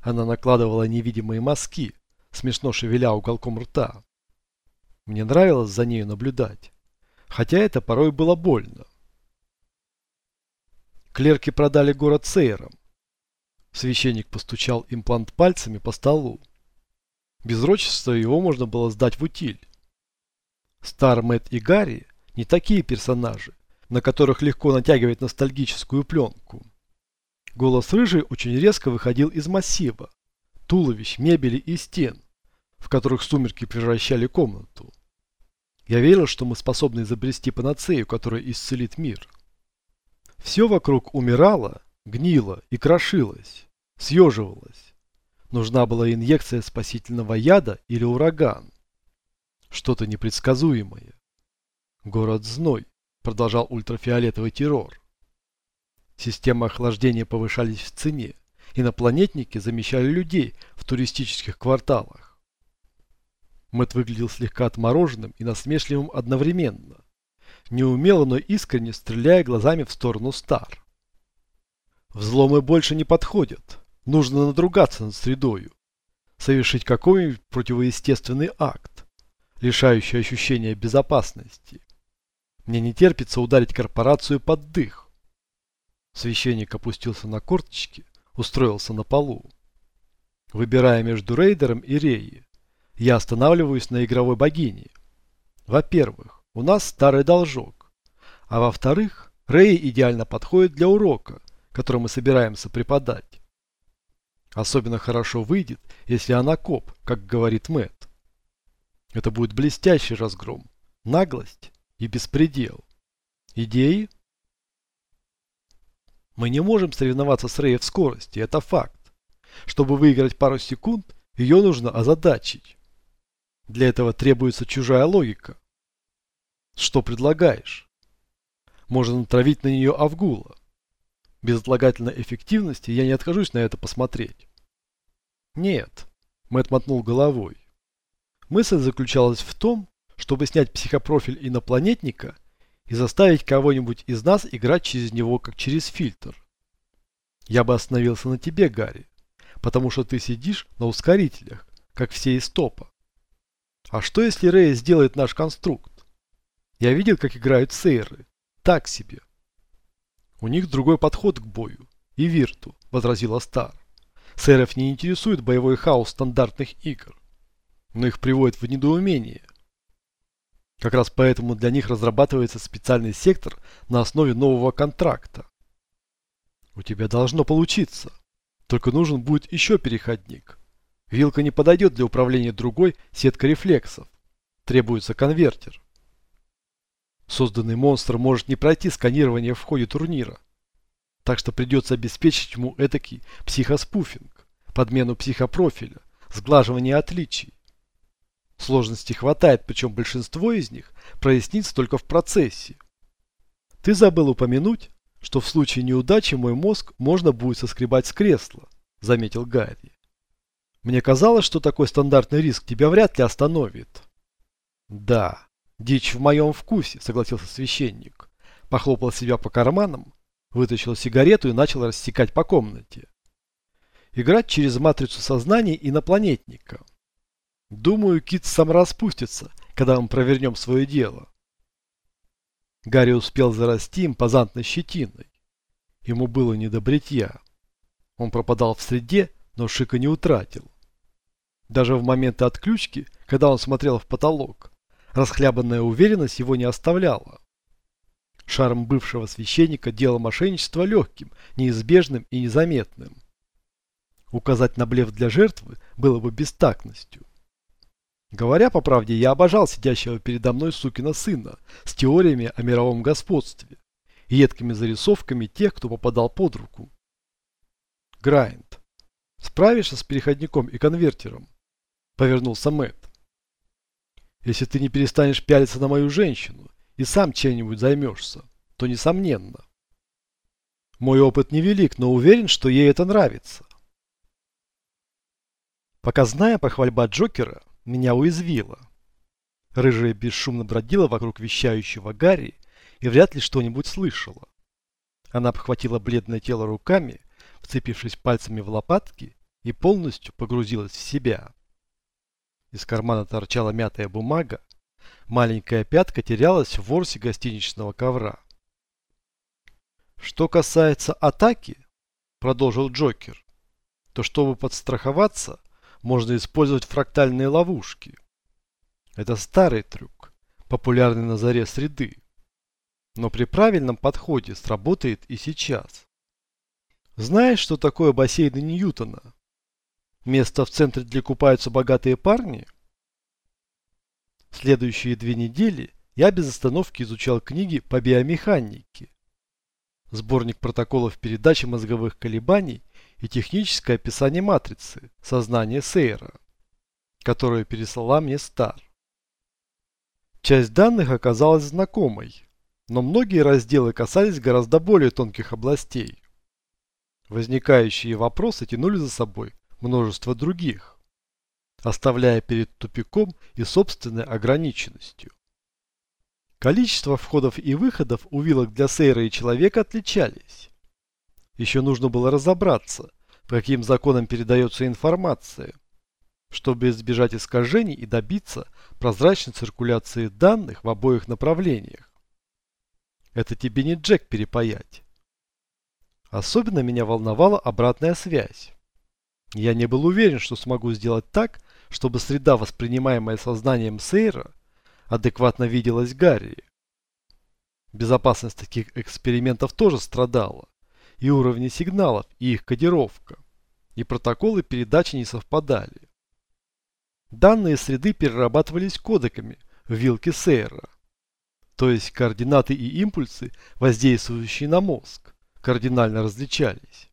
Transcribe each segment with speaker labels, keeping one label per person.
Speaker 1: Она накладывала невидимые мазки, смешно шевеля уголком рта. Мне нравилось за нею наблюдать, хотя это порой было больно. Клерки продали город Сейром. Священник постучал имплант пальцами по столу. Без его можно было сдать в утиль. Стар Мэтт и Гарри не такие персонажи, на которых легко натягивать ностальгическую пленку. Голос рыжий очень резко выходил из массива, туловищ, мебели и стен, в которых сумерки превращали комнату. Я верил, что мы способны изобрести панацею, которая исцелит мир. Все вокруг умирало, гнило и крошилось, съеживалось. Нужна была инъекция спасительного яда или ураган. Что-то непредсказуемое. Город Зной, продолжал ультрафиолетовый террор. Системы охлаждения повышались в цене. Инопланетники замещали людей в туристических кварталах. Мэтт выглядел слегка отмороженным и насмешливым одновременно. Неумело, но искренне стреляя глазами в сторону Стар. Взломы больше не подходят. Нужно надругаться над средою. Совершить какой-нибудь противоестественный акт, лишающий ощущения безопасности. Мне не терпится ударить корпорацию под дых. Священник опустился на корточки, устроился на полу. Выбирая между рейдером и Реей, я останавливаюсь на игровой богине. Во-первых, у нас старый должок. А во-вторых, Рей идеально подходит для урока, который мы собираемся преподать. Особенно хорошо выйдет, если она коп, как говорит Мэтт. Это будет блестящий разгром, наглость и беспредел. Идеи? Мы не можем соревноваться с Рей в скорости, это факт. Чтобы выиграть пару секунд, ее нужно озадачить. Для этого требуется чужая логика. Что предлагаешь? Можно натравить на нее Авгула. Без отлагательной эффективности я не откажусь на это посмотреть. Нет, Мэтт мотнул головой. Мысль заключалась в том, чтобы снять психопрофиль инопланетника и заставить кого-нибудь из нас играть через него, как через фильтр. Я бы остановился на тебе, Гарри, потому что ты сидишь на ускорителях, как все из топа. А что если Рэй сделает наш конструкт? Я видел, как играют сейры. Так себе. У них другой подход к бою. И Вирту, возразила Стар. Сейров не интересует боевой хаос стандартных игр. Но их приводит в недоумение. Как раз поэтому для них разрабатывается специальный сектор на основе нового контракта. У тебя должно получиться. Только нужен будет еще переходник. Вилка не подойдет для управления другой сеткой рефлексов. Требуется конвертер. Созданный монстр может не пройти сканирование в ходе турнира. Так что придется обеспечить ему этакий психоспуфинг, подмену психопрофиля, сглаживание отличий. Сложностей хватает, причем большинство из них прояснится только в процессе. Ты забыл упомянуть, что в случае неудачи мой мозг можно будет соскребать с кресла, заметил Гарри. Мне казалось, что такой стандартный риск тебя вряд ли остановит. Да, дичь в моем вкусе, согласился священник. Похлопал себя по карманам, вытащил сигарету и начал рассекать по комнате. Играть через матрицу сознания инопланетника. Думаю, Кит сам распустится, когда мы провернем свое дело. Гарри успел зарасти импозантной щетиной. Ему было не до бритья. Он пропадал в среде, но шика не утратил. Даже в моменты отключки, когда он смотрел в потолок, расхлябанная уверенность его не оставляла. Шарм бывшего священника делал мошенничество легким, неизбежным и незаметным. Указать на блеф для жертвы было бы бестактностью. Говоря по правде, я обожал сидящего передо мной сукина сына с теориями о мировом господстве и едкими зарисовками тех, кто попадал под руку. Грайнд. Справишься с переходником и конвертером? Повернулся Мэтт. Если ты не перестанешь пялиться на мою женщину и сам чем-нибудь займешься, то несомненно. Мой опыт невелик, но уверен, что ей это нравится. Показная похвальба Джокера меня уязвила. Рыжая бесшумно бродила вокруг вещающего Гарри и вряд ли что-нибудь слышала. Она обхватила бледное тело руками, вцепившись пальцами в лопатки, и полностью погрузилась в себя. Из кармана торчала мятая бумага, маленькая пятка терялась в ворсе гостиничного ковра. Что касается атаки, продолжил Джокер, то чтобы подстраховаться, можно использовать фрактальные ловушки. Это старый трюк, популярный на заре среды. Но при правильном подходе сработает и сейчас. Знаешь, что такое бассейны Ньютона? Место в центре, где купаются богатые парни? Следующие две недели я без остановки изучал книги по биомеханике. Сборник протоколов передачи мозговых колебаний и техническое описание матрицы сознания Сейра, которую переслала мне Стар. Часть данных оказалась знакомой, но многие разделы касались гораздо более тонких областей. Возникающие вопросы тянули за собой множество других, оставляя перед тупиком и собственной ограниченностью. Количество входов и выходов у вилок для сейра и человека отличались. Еще нужно было разобраться, по каким законам передается информация, чтобы избежать искажений и добиться прозрачной циркуляции данных в обоих направлениях. Это тебе не Джек перепаять. Особенно меня волновала обратная связь. Я не был уверен, что смогу сделать так, чтобы среда, воспринимаемая сознанием Сейра, адекватно виделась Гарри. Безопасность таких экспериментов тоже страдала и уровни сигналов, и их кодировка, и протоколы передачи не совпадали. Данные среды перерабатывались кодеками в вилке Сейра, то есть координаты и импульсы, воздействующие на мозг, кардинально различались.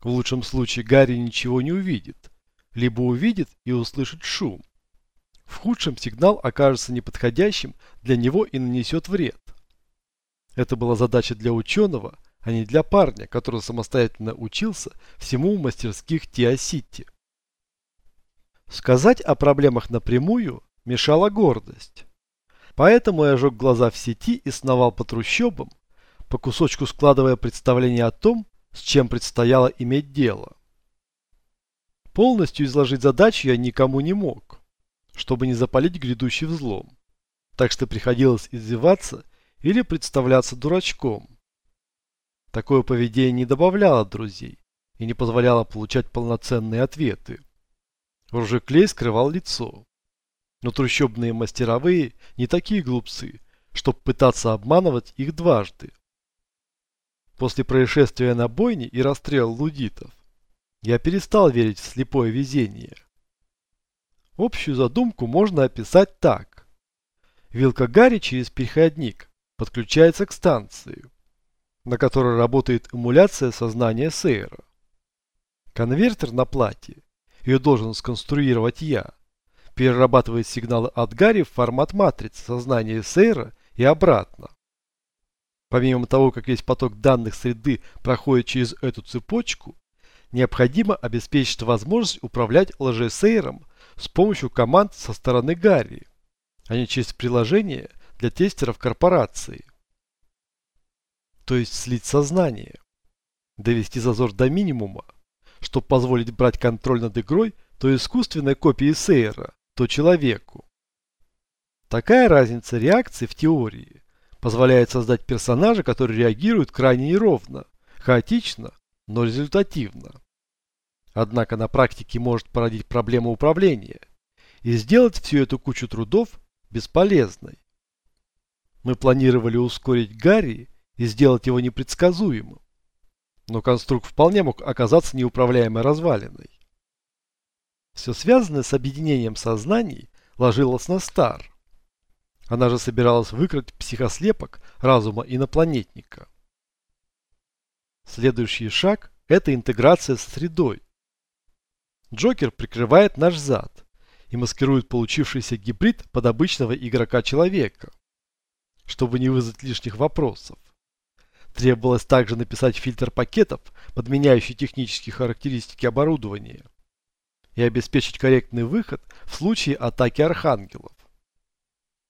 Speaker 1: В лучшем случае Гарри ничего не увидит, либо увидит и услышит шум. В худшем сигнал окажется неподходящим для него и нанесет вред. Это была задача для ученого, а не для парня, который самостоятельно учился всему в мастерских Тиа-Сити. Сказать о проблемах напрямую мешала гордость. Поэтому я жег глаза в сети и сновал по трущобам, по кусочку складывая представление о том, с чем предстояло иметь дело. Полностью изложить задачу я никому не мог, чтобы не запалить грядущий взлом. Так что приходилось издеваться или представляться дурачком. Такое поведение не добавляло друзей и не позволяло получать полноценные ответы. Ружеклей скрывал лицо. Но трущобные мастеровые не такие глупцы, чтобы пытаться обманывать их дважды. После происшествия на бойне и расстрела лудитов я перестал верить в слепое везение. Общую задумку можно описать так. Вилка Гарри через переходник подключается к станции, на которой работает эмуляция сознания Сейра. Конвертер на плате, ее должен сконструировать я, перерабатывает сигналы от Гарри в формат матрицы сознания Сейра и обратно. Помимо того, как весь поток данных среды проходит через эту цепочку, необходимо обеспечить возможность управлять лжесейром с помощью команд со стороны Гарри, а не через приложение для тестеров корпорации. То есть слить сознание, довести зазор до минимума, чтобы позволить брать контроль над игрой то искусственной копии Сейра, то человеку. Такая разница реакции в теории позволяет создать персонажа, который реагирует крайне неровно, хаотично, но результативно. Однако на практике может породить проблему управления и сделать всю эту кучу трудов бесполезной. Мы планировали ускорить Гарри и сделать его непредсказуемым. Но конструкт вполне мог оказаться неуправляемой развалиной. Все связанное с объединением сознаний ложилось на Стар. Она же собиралась выкрыть психослепок разума инопланетника. Следующий шаг – это интеграция с средой. Джокер прикрывает наш зад и маскирует получившийся гибрид под обычного игрока-человека, чтобы не вызвать лишних вопросов. Требовалось также написать фильтр пакетов, подменяющий технические характеристики оборудования, и обеспечить корректный выход в случае атаки архангелов.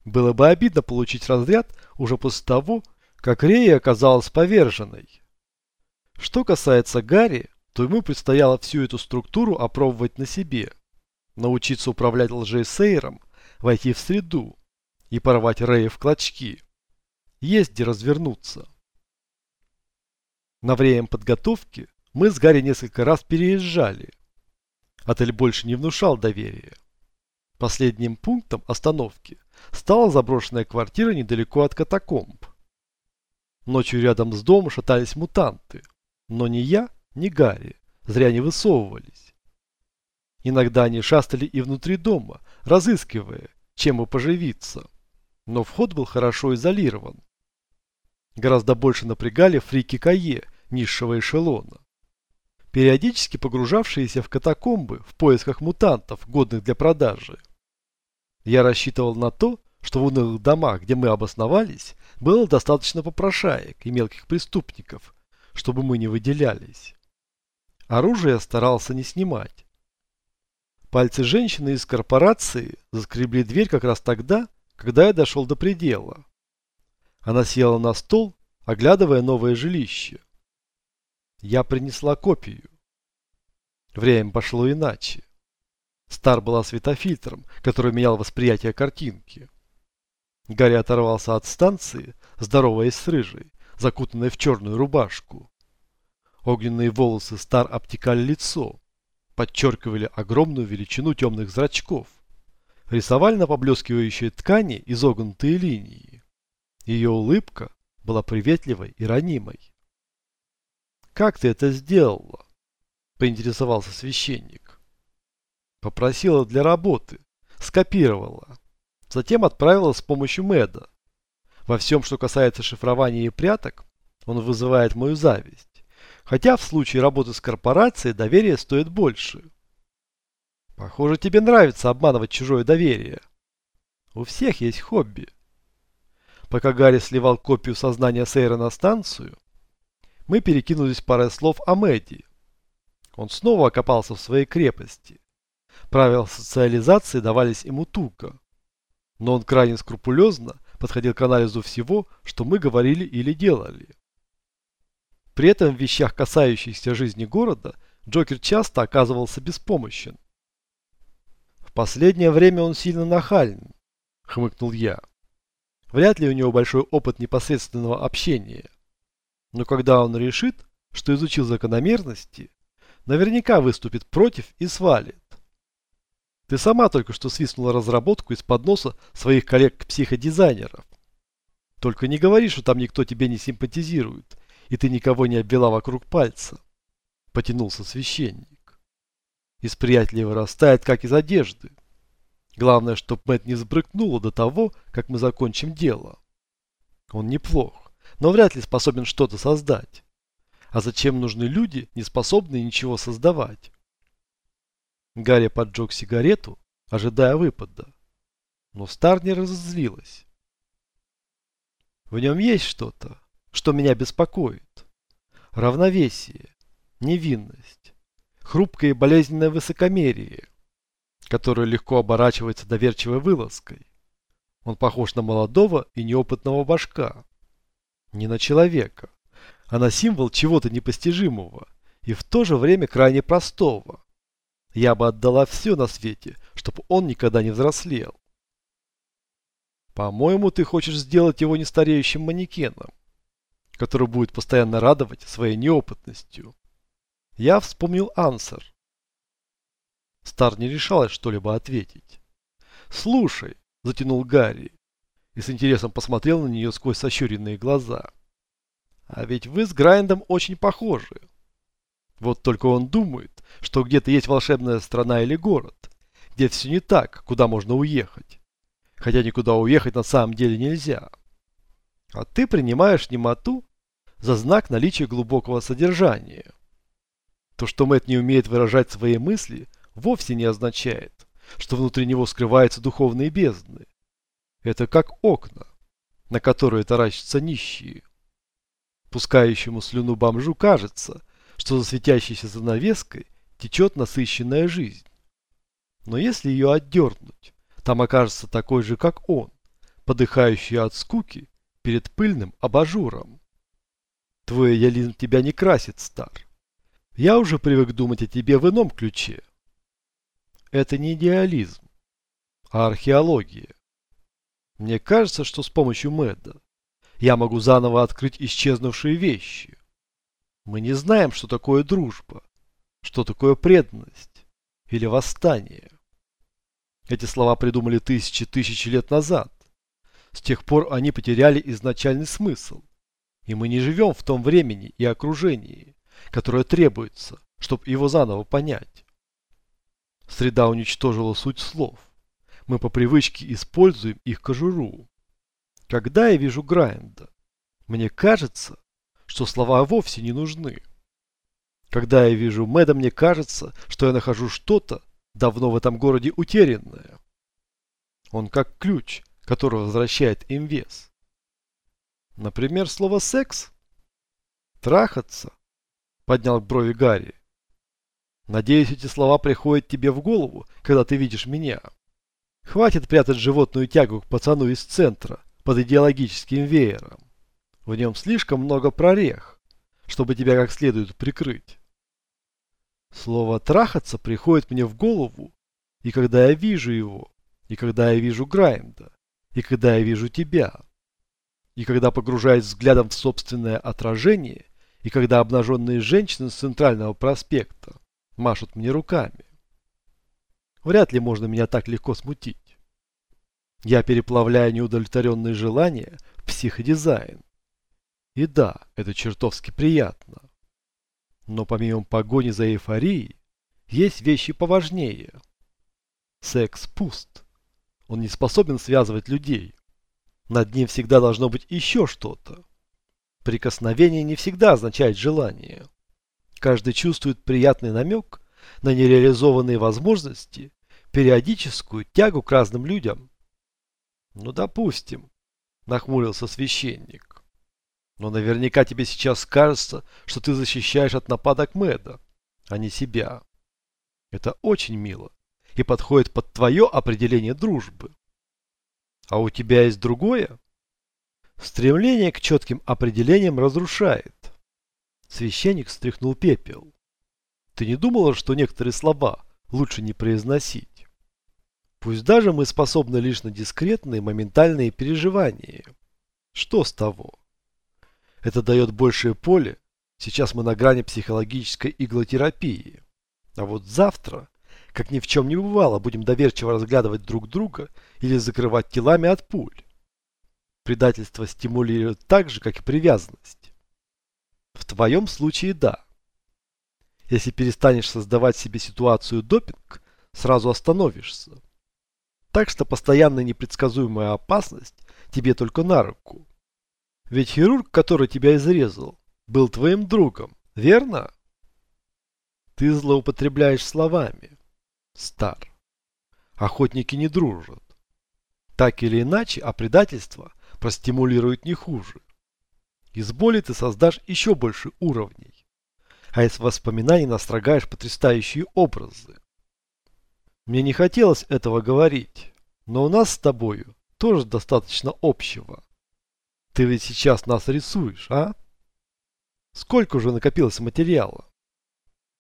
Speaker 1: Было бы обидно получить разряд уже после того, как Рея оказалась поверженной. Что касается Гарри, то ему предстояло всю эту структуру опробовать на себе, научиться управлять лжесейром, войти в среду и порвать Рэя в клочки. Есть где развернуться. На время подготовки мы с Гарри несколько раз переезжали. Отель больше не внушал доверия. Последним пунктом остановки стала заброшенная квартира недалеко от катакомб. Ночью рядом с домом шатались мутанты, но ни я, ни Гарри зря не высовывались. Иногда они шастали и внутри дома, разыскивая, чем бы поживиться. Но вход был хорошо изолирован. Гораздо больше напрягали фрики Кае низшего эшелона. Периодически погружавшиеся в катакомбы в поисках мутантов, годных для продажи. Я рассчитывал на то, что в унылых домах, где мы обосновались, было достаточно попрошаек и мелких преступников, чтобы мы не выделялись. Оружие старался не снимать. Пальцы женщины из корпорации заскребли дверь как раз тогда, когда я дошел до предела. Она села на стол, оглядывая новое жилище. Я принесла копию. Время пошло иначе. Стар была светофильтром, который менял восприятие картинки. Гарри оторвался от станции, здороваясь с рыжей, закутанной в черную рубашку. Огненные волосы Стар обтекали лицо, подчеркивали огромную величину темных зрачков. Рисовали на поблескивающей ткани изогнутые линии. Ее улыбка была приветливой и ранимой. «Как ты это сделала?» – поинтересовался священник. Попросила для работы, скопировала. Затем отправила с помощью Мэда. Во всем, что касается шифрования и пряток, он вызывает мою зависть. Хотя в случае работы с корпорацией доверие стоит больше. Похоже, тебе нравится обманывать чужое доверие. У всех есть хобби. Пока Гарри сливал копию сознания Сейра на станцию, мы перекинулись парой слов о Мэдди. Он снова окопался в своей крепости. Правила социализации давались ему туго но он крайне скрупулезно подходил к анализу всего, что мы говорили или делали. При этом в вещах, касающихся жизни города, Джокер часто оказывался беспомощен. «В последнее время он сильно нахален», — хмыкнул я. «Вряд ли у него большой опыт непосредственного общения. Но когда он решит, что изучил закономерности, наверняка выступит против и свалит. Ты сама только что свистнула разработку из-под носа своих коллег-психодизайнеров. Только не говори, что там никто тебе не симпатизирует, и ты никого не обвела вокруг пальца. Потянулся священник. Из приятелей вырастает, как из одежды. Главное, чтоб Мэтт не сбрыкнула до того, как мы закончим дело. Он неплох, но вряд ли способен что-то создать. А зачем нужны люди, не способные ничего создавать? Гарри поджег сигарету, ожидая выпада. Но Стар не разозлилась. В нем есть что-то, что меня беспокоит. Равновесие, невинность, хрупкое и болезненное высокомерие, которое легко оборачивается доверчивой вылазкой. Он похож на молодого и неопытного башка. Не на человека, а на символ чего-то непостижимого и в то же время крайне простого. Я бы отдала все на свете, чтобы он никогда не взрослел. По-моему, ты хочешь сделать его нестареющим манекеном, который будет постоянно радовать своей неопытностью. Я вспомнил Ансер. Стар не решалась что-либо ответить. «Слушай», — затянул Гарри, и с интересом посмотрел на нее сквозь сощуренные глаза. «А ведь вы с Грайндом очень похожи. Вот только он думает, что где-то есть волшебная страна или город, где все не так, куда можно уехать. Хотя никуда уехать на самом деле нельзя. А ты принимаешь немоту за знак наличия глубокого содержания. То, что Мэтт не умеет выражать свои мысли, вовсе не означает, что внутри него скрываются духовные бездны. Это как окна, на которые таращатся нищие. Пускающему слюну бомжу кажется – что за светящейся занавеской течет насыщенная жизнь. Но если ее отдернуть, там окажется такой же, как он, подыхающий от скуки перед пыльным абажуром. Твой ялин тебя не красит, стар. Я уже привык думать о тебе в ином ключе. Это не идеализм, а археология. Мне кажется, что с помощью Мэдда я могу заново открыть исчезнувшие вещи. Мы не знаем, что такое дружба, что такое преданность или восстание. Эти слова придумали тысячи тысячи лет назад. С тех пор они потеряли изначальный смысл. И мы не живем в том времени и окружении, которое требуется, чтобы его заново понять. Среда уничтожила суть слов. Мы по привычке используем их кожуру. Когда я вижу Грайнда, мне кажется, что слова вовсе не нужны. Когда я вижу Мэда, мне кажется, что я нахожу что-то, давно в этом городе утерянное. Он как ключ, который возвращает им вес. Например, слово «секс»? «Трахаться», — поднял брови Гарри. Надеюсь, эти слова приходят тебе в голову, когда ты видишь меня. Хватит прятать животную тягу к пацану из центра под идеологическим веером. В нем слишком много прорех, чтобы тебя как следует прикрыть. Слово «трахаться» приходит мне в голову, и когда я вижу его, и когда я вижу Грайнда, и когда я вижу тебя, и когда погружаюсь взглядом в собственное отражение, и когда обнаженные женщины с центрального проспекта машут мне руками. Вряд ли можно меня так легко смутить. Я переплавляю неудовлетворенные желания в психодизайн. И да, это чертовски приятно. Но помимо погони за эйфорией, есть вещи поважнее. Секс пуст. Он не способен связывать людей. Над ним всегда должно быть еще что-то. Прикосновение не всегда означает желание. Каждый чувствует приятный намек на нереализованные возможности, периодическую тягу к разным людям. Ну, допустим, нахмурился священник. Но наверняка тебе сейчас кажется, что ты защищаешь от нападок Мэда, а не себя. Это очень мило и подходит под твое определение дружбы. А у тебя есть другое? Стремление к четким определениям разрушает. Священник стряхнул пепел. Ты не думала, что некоторые слова лучше не произносить? Пусть даже мы способны лишь на дискретные моментальные переживания. Что с того? Это дает большее поле. Сейчас мы на грани психологической иглотерапии. А вот завтра, как ни в чем не бывало, будем доверчиво разглядывать друг друга или закрывать телами от пуль. Предательство стимулирует так же, как и привязанность. В твоем случае да. Если перестанешь создавать себе ситуацию допинг, сразу остановишься. Так что постоянная непредсказуемая опасность тебе только на руку. Ведь хирург, который тебя изрезал, был твоим другом, верно? Ты злоупотребляешь словами. Стар. Охотники не дружат. Так или иначе, а предательство простимулирует не хуже. Из боли ты создашь еще больше уровней. А из воспоминаний настрогаешь потрясающие образы. Мне не хотелось этого говорить, но у нас с тобою тоже достаточно общего. Ты ведь сейчас нас рисуешь, а? Сколько уже накопилось материала?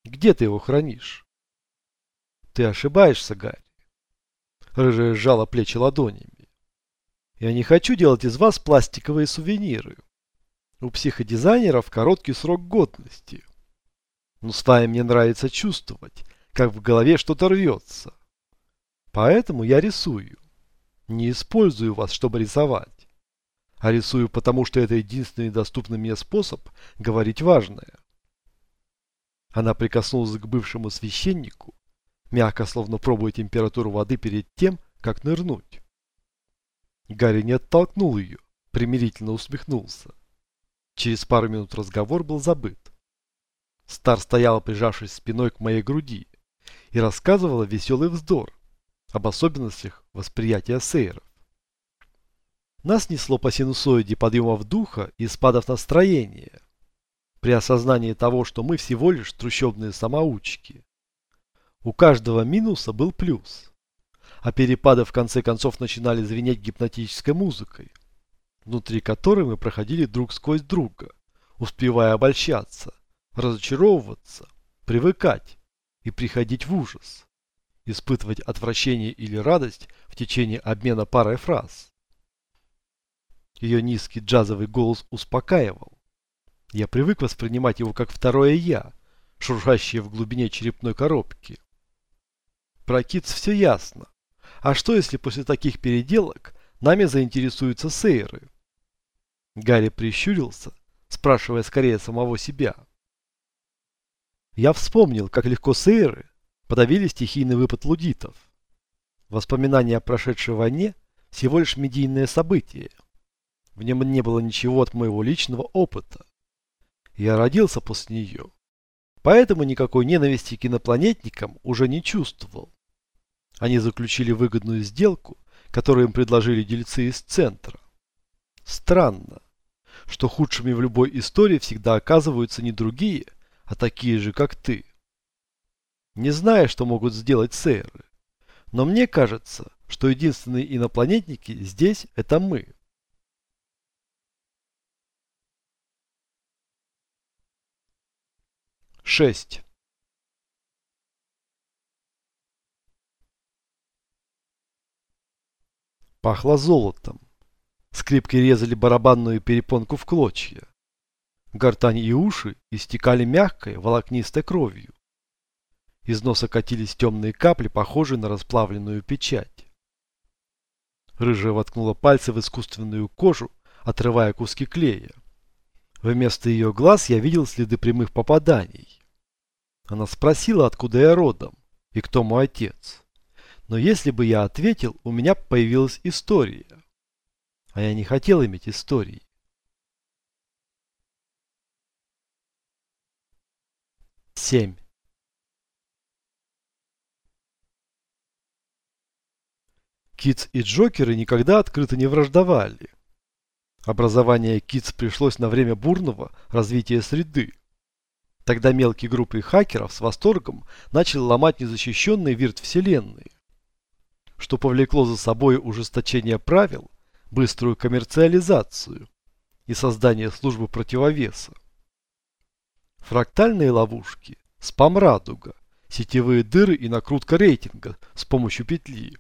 Speaker 1: Где ты его хранишь? Ты ошибаешься, Гарри. Рыжая сжала плечи ладонями. Я не хочу делать из вас пластиковые сувениры. У психодизайнеров короткий срок годности. Но с вами мне нравится чувствовать, как в голове что-то рвется. Поэтому я рисую. Не использую вас, чтобы рисовать. А рисую потому, что это единственный доступный мне способ говорить важное. Она прикоснулась к бывшему священнику, мягко, словно пробуя температуру воды перед тем, как нырнуть. Гарри не оттолкнул ее, примирительно усмехнулся. Через пару минут разговор был забыт. Стар стояла, прижавшись спиной к моей груди, и рассказывала веселый вздор об особенностях восприятия сейров. Нас несло по синусоиде подъемов духа и спадов настроения, при осознании того, что мы всего лишь трущобные самоучки. У каждого минуса был плюс, а перепады в конце концов начинали звенеть гипнотической музыкой внутри которой мы проходили друг сквозь друга, успевая обольщаться, разочаровываться привыкать и приходить в ужас, испытывать отвращение или радость в течение обмена парой фраз. Ее низкий джазовый голос успокаивал. Я привык воспринимать его как второе «я», шуршащее в глубине черепной коробки. Про Китс все ясно. А что, если после таких переделок нами заинтересуются сейры? Гарри прищурился, спрашивая скорее самого себя. Я вспомнил, как легко сейры подавили стихийный выпад лудитов. Воспоминания о прошедшей войне – всего лишь медийное событие. В нем не было ничего от моего личного опыта. Я родился после нее. Поэтому никакой ненависти к инопланетникам уже не чувствовал. Они заключили выгодную сделку, которую им предложили дельцы из центра. Странно, что худшими в любой истории всегда оказываются не другие, а такие же, как ты. Не знаю, что могут сделать сейры, но мне кажется, что единственные инопланетники здесь – это мы. Шесть. Пахло золотом. Скрипки резали барабанную перепонку в клочья. Гортань и уши истекали мягкой, волокнистой кровью. Из носа катились темные капли, похожие на расплавленную печать. Рыжая воткнула пальцы в искусственную кожу, отрывая куски клея. Вместо ее глаз я видел следы прямых попаданий. Она спросила, откуда я родом и кто мой отец. Но если бы я ответил, у меня появилась история. А я не хотел иметь истории. Семь. Китс и Джокеры никогда открыто не враждовали. Образование Китс пришлось на время бурного развития среды. Тогда мелкие группы хакеров с восторгом начали ломать незащищенные вирт-вселенные что повлекло за собой ужесточение правил, быструю коммерциализацию и создание службы противовеса. Фрактальные ловушки, спам-радуга, сетевые дыры и накрутка рейтинга с помощью петли.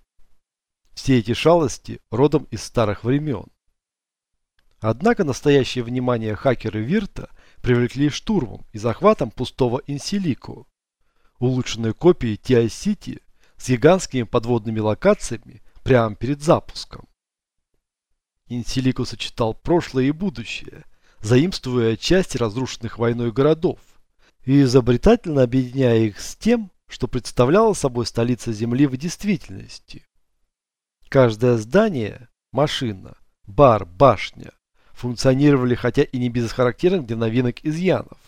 Speaker 1: Все эти шалости родом из старых времен. Однако настоящее внимание хакеры Вирта привлекли штурмом и захватом пустого Инсилико, улучшенной копии TI-City с гигантскими подводными локациями прямо перед запуском. Инсилико сочетал прошлое и будущее, заимствуя части разрушенных войной городов и изобретательно объединяя их с тем, что представляла собой столица Земли в действительности. Каждое здание, машина, бар, башня функционировали хотя и не без характерных для новинок изъянов.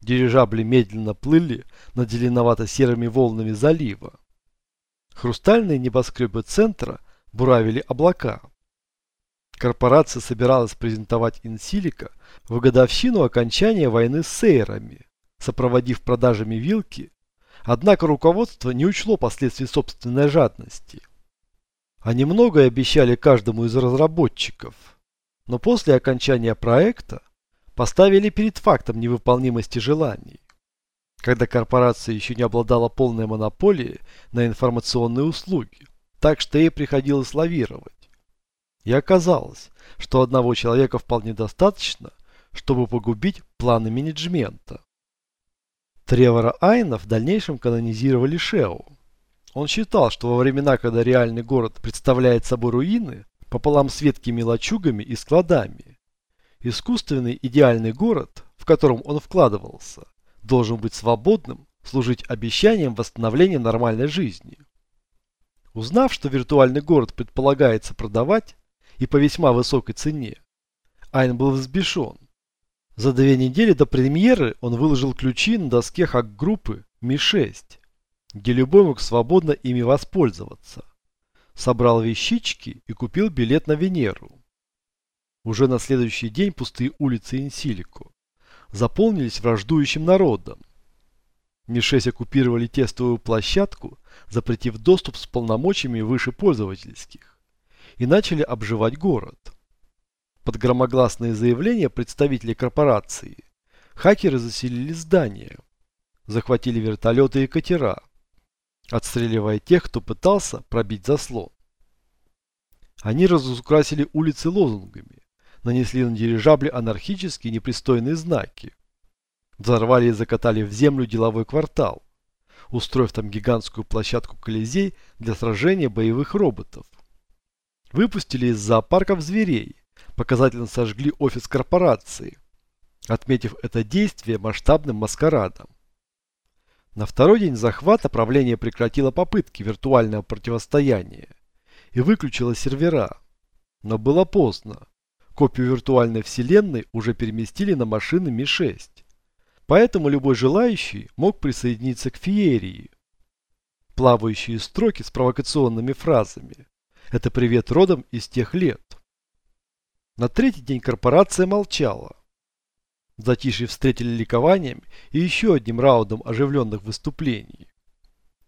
Speaker 1: Дирижабли медленно плыли над зеленовато-серыми волнами залива. Хрустальные небоскребы центра буравили облака. Корпорация собиралась презентовать Инсилика в годовщину окончания войны с сейрами, сопроводив продажами вилки, однако руководство не учло последствий собственной жадности. Они многое обещали каждому из разработчиков, но после окончания проекта поставили перед фактом невыполнимости желаний. Когда корпорация еще не обладала полной монополией на информационные услуги, так что ей приходилось лавировать. И оказалось, что одного человека вполне достаточно, чтобы погубить планы менеджмента. Тревора Айна в дальнейшем канонизировали Шео. Он считал, что во времена, когда реальный город представляет собой руины, пополам с веткими лачугами и складами, Искусственный идеальный город, в котором он вкладывался, должен быть свободным, служить обещанием восстановления нормальной жизни. Узнав, что виртуальный город предполагается продавать, и по весьма высокой цене, Айн был взбешен. За две недели до премьеры он выложил ключи на доске хак-группы Ми-6, где любой мог свободно ими воспользоваться. Собрал вещички и купил билет на Венеру. Уже на следующий день пустые улицы Инсилико заполнились враждующим народом. Ми-6 оккупировали тестовую площадку, запретив доступ с полномочиями выше пользовательских, и начали обживать город. Под громогласные заявления представителей корпорации хакеры заселили здание, захватили вертолеты и катера, отстреливая тех, кто пытался пробить заслон. Они разукрасили улицы лозунгами, нанесли на дирижабли анархические непристойные знаки, взорвали и закатали в землю деловой квартал, устроив там гигантскую площадку Колизей для сражения боевых роботов. Выпустили из зоопарков зверей, показательно сожгли офис корпорации, отметив это действие масштабным маскарадом. На второй день захвата правление прекратило попытки виртуального противостояния и выключило сервера. Но было поздно. Копию виртуальной вселенной уже переместили на машины Ми-6. Поэтому любой желающий мог присоединиться к феерии. Плавающие строки с провокационными фразами. Это привет родом из тех лет. На третий день корпорация молчала. Затишье встретили ликованием и еще одним раундом оживленных выступлений.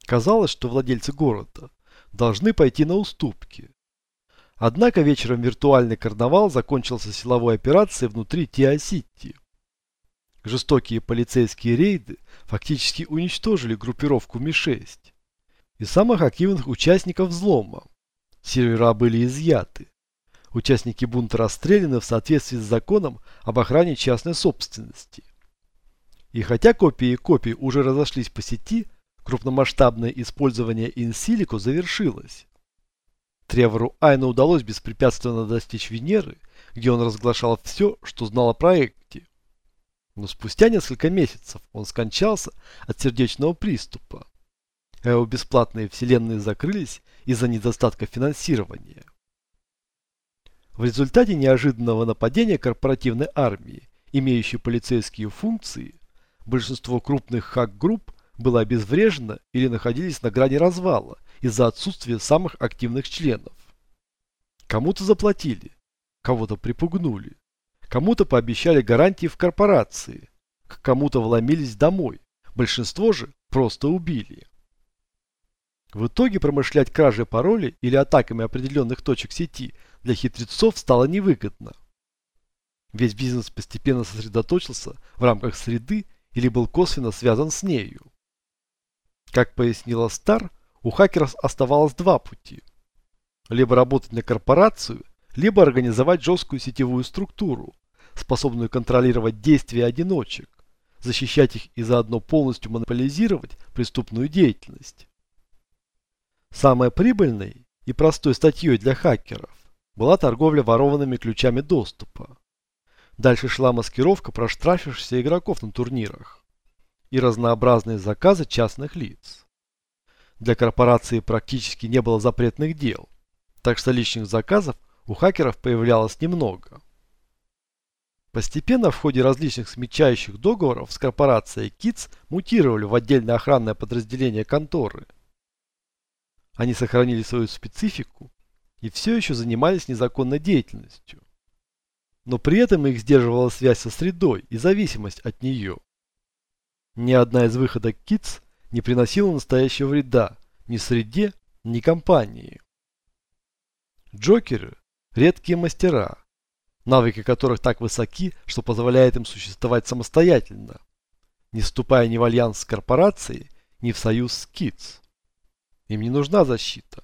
Speaker 1: Казалось, что владельцы города должны пойти на уступки. Однако вечером виртуальный карнавал закончился силовой операцией внутри Тиа-Сити. Жестокие полицейские рейды фактически уничтожили группировку Ми-6 и самых активных участников взлома. Сервера были изъяты. Участники бунта расстреляны в соответствии с законом об охране частной собственности. И хотя копии копий уже разошлись по сети, крупномасштабное использование инсилико завершилось. Тревору Айна удалось беспрепятственно достичь Венеры, где он разглашал все, что знал о проекте. Но спустя несколько месяцев он скончался от сердечного приступа, его бесплатные вселенные закрылись из-за недостатка финансирования. В результате неожиданного нападения корпоративной армии, имеющей полицейские функции, большинство крупных хак-групп было обезврежено или находились на грани развала из-за отсутствия самых активных членов. Кому-то заплатили, кого-то припугнули, кому-то пообещали гарантии в корпорации, к кому-то вломились домой, большинство же просто убили. В итоге промышлять кражей паролей или атаками определенных точек сети для хитрецов стало невыгодно. Весь бизнес постепенно сосредоточился в рамках среды или был косвенно связан с нею. Как пояснила Стар, у хакеров оставалось два пути. Либо работать на корпорацию, либо организовать жесткую сетевую структуру, способную контролировать действия одиночек, защищать их и заодно полностью монополизировать преступную деятельность. Самой прибыльной и простой статьей для хакеров была торговля ворованными ключами доступа. Дальше шла маскировка проштрафившихся игроков на турнирах и разнообразные заказы частных лиц. Для корпорации практически не было запретных дел, так что личных заказов у хакеров появлялось немного. Постепенно в ходе различных смягчающих договоров с корпорацией КИЦ мутировали в отдельное охранное подразделение конторы – они сохранили свою специфику и все еще занимались незаконной деятельностью. Но при этом их сдерживала связь со средой и зависимость от нее. Ни одна из выходок КИЦ не приносила настоящего вреда ни среде, ни компании. Джокеры – редкие мастера, навыки которых так высоки, что позволяет им существовать самостоятельно, не вступая ни в альянс с корпорацией, ни в союз с КИЦ. Им не нужна защита,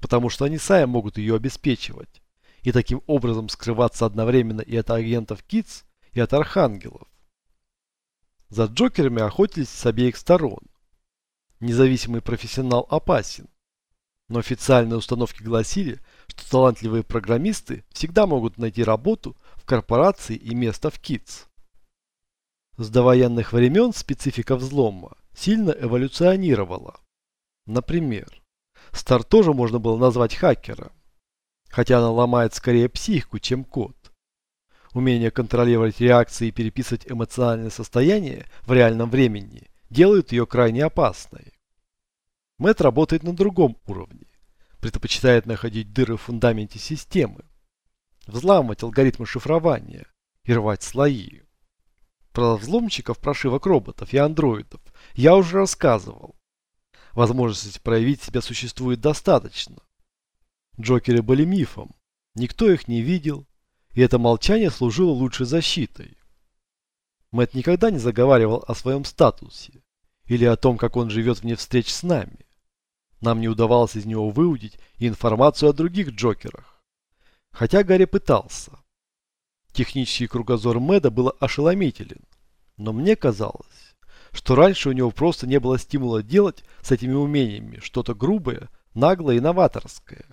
Speaker 1: потому что они сами могут ее обеспечивать и таким образом скрываться одновременно и от агентов КИЦ, и от архангелов. За Джокерами охотились с обеих сторон. Независимый профессионал опасен, но официальные установки гласили, что талантливые программисты всегда могут найти работу в корпорации и место в КИЦ. С довоенных времен специфика взлома сильно эволюционировала. Например, Стар тоже можно было назвать хакером, хотя она ломает скорее психику, чем код. Умение контролировать реакции и переписывать эмоциональное состояние в реальном времени делают ее крайне опасной. Мэт работает на другом уровне, предпочитает находить дыры в фундаменте системы, взламывать алгоритмы шифрования и рвать слои. Про взломщиков прошивок роботов и андроидов я уже рассказывал. Возможности проявить себя существует достаточно. Джокеры были мифом. Никто их не видел, и это молчание служило лучшей защитой. Мэтт никогда не заговаривал о своем статусе или о том, как он живет вне встреч с нами. Нам не удавалось из него выудить информацию о других Джокерах. Хотя Гарри пытался. Технический кругозор Мэда был ошеломителен. Но мне казалось, что раньше у него просто не было стимула делать с этими умениями что-то грубое, наглое и новаторское.